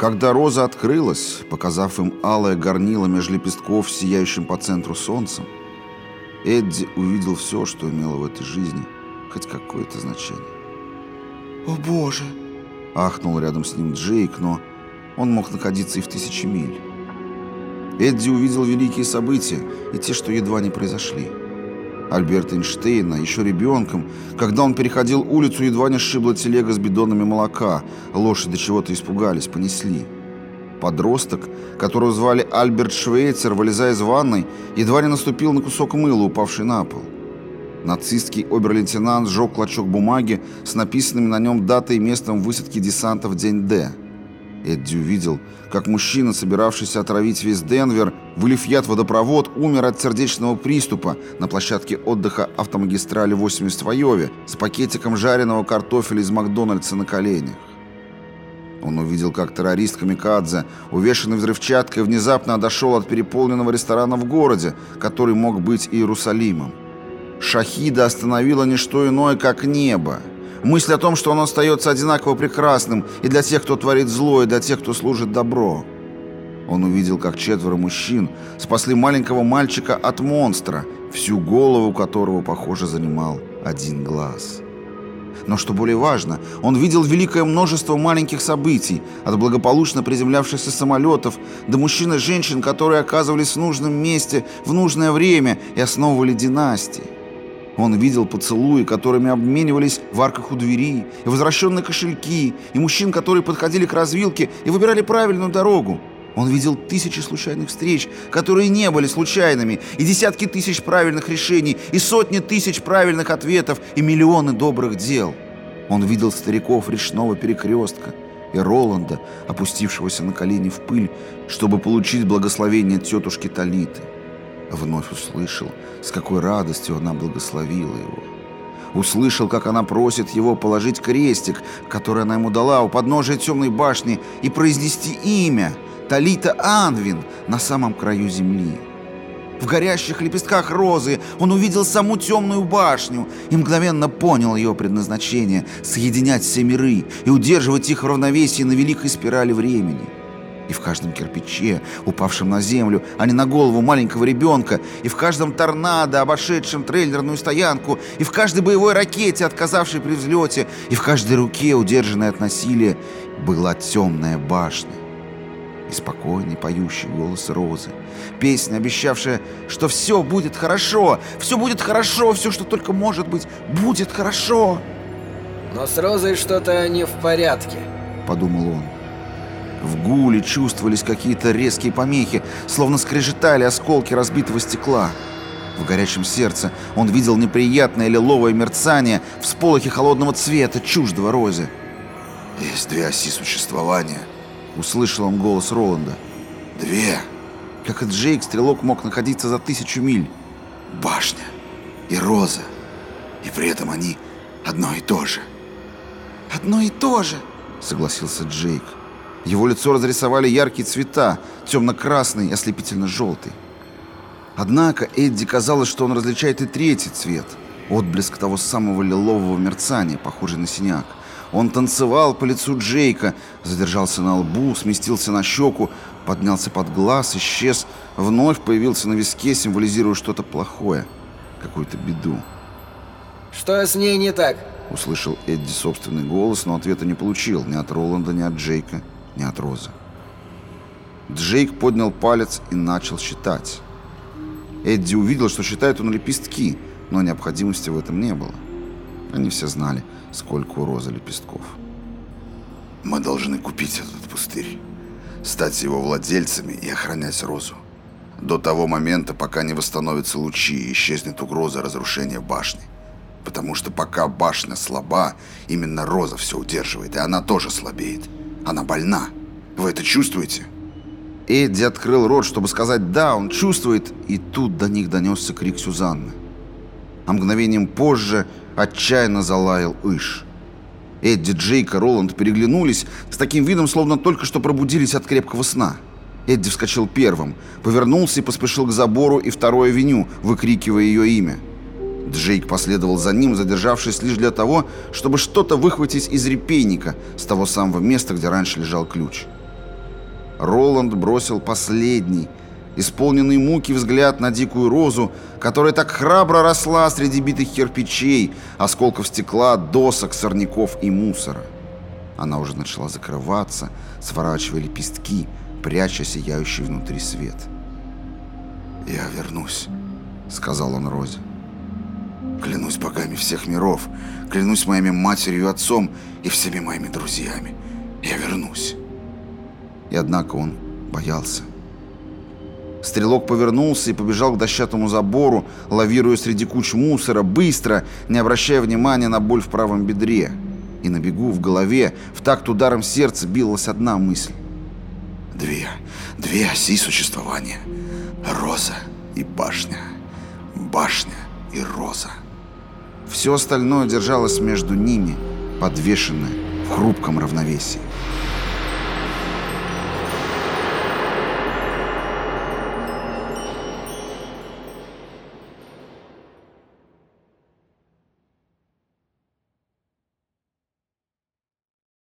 Когда роза открылась, показав им алое горнило меж лепестков, сияющим по центру солнцем, Эдди увидел все, что имело в этой жизни хоть какое-то значение. «О боже!» — ахнул рядом с ним Джейк, но он мог находиться и в тысячи миль. Эдди увидел великие события и те, что едва не произошли. Альберта Эйнштейна, еще ребенком, когда он переходил улицу, едва не сшибла телега с бидонами молока, лошади чего-то испугались, понесли. Подросток, которого звали Альберт Швейцер, вылезая из ванной, едва не наступил на кусок мыла, упавший на пол. Нацистский обер-лейтенант сжег клочок бумаги с написанными на нем датой и местом высадки десанта в день Д. Эдди увидел, как мужчина, собиравшийся отравить весь Денвер, вылив яд в водопровод, умер от сердечного приступа на площадке отдыха автомагистрали 80 в Айове с пакетиком жареного картофеля из Макдональдса на коленях. Он увидел, как террорист Камикадзе, увешанный взрывчаткой, внезапно отошел от переполненного ресторана в городе, который мог быть Иерусалимом. Шахида остановило не что иное, как небо. Мысль о том, что он остается одинаково прекрасным и для тех, кто творит зло, и для тех, кто служит добро. Он увидел, как четверо мужчин спасли маленького мальчика от монстра, всю голову которого, похоже, занимал один глаз. Но что более важно, он видел великое множество маленьких событий, от благополучно приземлявшихся самолетов до мужчин и женщин, которые оказывались в нужном месте в нужное время и основывали династии. Он видел поцелуи, которыми обменивались в арках у двери, и возвращенные кошельки, и мужчин, которые подходили к развилке и выбирали правильную дорогу. Он видел тысячи случайных встреч, которые не были случайными, и десятки тысяч правильных решений, и сотни тысяч правильных ответов, и миллионы добрых дел. Он видел стариков речного перекрестка и Роланда, опустившегося на колени в пыль, чтобы получить благословение тетушки Талиты. Вновь услышал, с какой радостью она благословила его. Услышал, как она просит его положить крестик, который она ему дала у подножия темной башни, и произнести имя Талита Анвин на самом краю земли. В горящих лепестках розы он увидел саму темную башню и мгновенно понял ее предназначение — соединять все миры и удерживать их в равновесии на великой спирали времени — и в каждом кирпиче, упавшем на землю, а не на голову маленького ребенка, и в каждом торнадо, обошедшем трейлерную стоянку, и в каждой боевой ракете, отказавшей при взлете, и в каждой руке, удержанной от насилия, была темная башня. И спокойный поющий голос Розы. Песня, обещавшая, что все будет хорошо, все будет хорошо, все, что только может быть, будет хорошо. Но с Розой что-то не в порядке, подумал он. В гуле чувствовались какие-то резкие помехи, словно скрежетали осколки разбитого стекла. В горячем сердце он видел неприятное лиловое мерцание, всполохи холодного цвета, чуждого розе. «Есть две оси существования», — услышал он голос Роланда. «Две». Как и Джейк, стрелок мог находиться за тысячу миль. «Башня и роза. И при этом они одно и то же». «Одно и то же», — согласился Джейк. Его лицо разрисовали яркие цвета, темно-красный и ослепительно-желтый. Однако Эдди казалось, что он различает и третий цвет, отблеск того самого лилового мерцания, похожий на синяк. Он танцевал по лицу Джейка, задержался на лбу, сместился на щеку, поднялся под глаз, исчез, вновь появился на виске, символизируя что-то плохое, какую-то беду. «Что с ней не так?» Услышал Эдди собственный голос, но ответа не получил ни от Роланда, ни от Джейка не от Розы. Джейк поднял палец и начал считать. Эдди увидел, что считает он лепестки, но необходимости в этом не было. Они все знали, сколько у Розы лепестков. «Мы должны купить этот пустырь, стать его владельцами и охранять Розу. До того момента, пока не восстановятся лучи и исчезнет угроза разрушения башни. Потому что пока башня слаба, именно Роза все удерживает, и она тоже слабеет. Она больна. Вы это чувствуете?» Эдди открыл рот, чтобы сказать «да», он чувствует, и тут до них донесся крик Сюзанны. А мгновением позже отчаянно залаял Иш. Эдди, Джейк и Роланд переглянулись с таким видом, словно только что пробудились от крепкого сна. Эдди вскочил первым, повернулся и поспешил к забору и второй авеню, выкрикивая ее имя. Джейк последовал за ним, задержавшись лишь для того, чтобы что-то выхватить из репейника с того самого места, где раньше лежал ключ. Роланд бросил последний, исполненный муки взгляд на дикую розу, которая так храбро росла среди битых кирпичей, осколков стекла, досок, сорняков и мусора. Она уже начала закрываться, сворачивая лепестки, пряча сияющий внутри свет. «Я вернусь», — сказал он Розе. «Клянусь богами всех миров, клянусь моими матерью и отцом и всеми моими друзьями. Я вернусь». И однако он боялся. Стрелок повернулся и побежал к дощатому забору, лавируя среди куч мусора, быстро, не обращая внимания на боль в правом бедре. И на бегу в голове, в такт ударом сердца, билась одна мысль. Две, две оси существования. Роза и башня. Башня и роза. Все остальное держалось между ними, подвешенное в хрупком равновесии.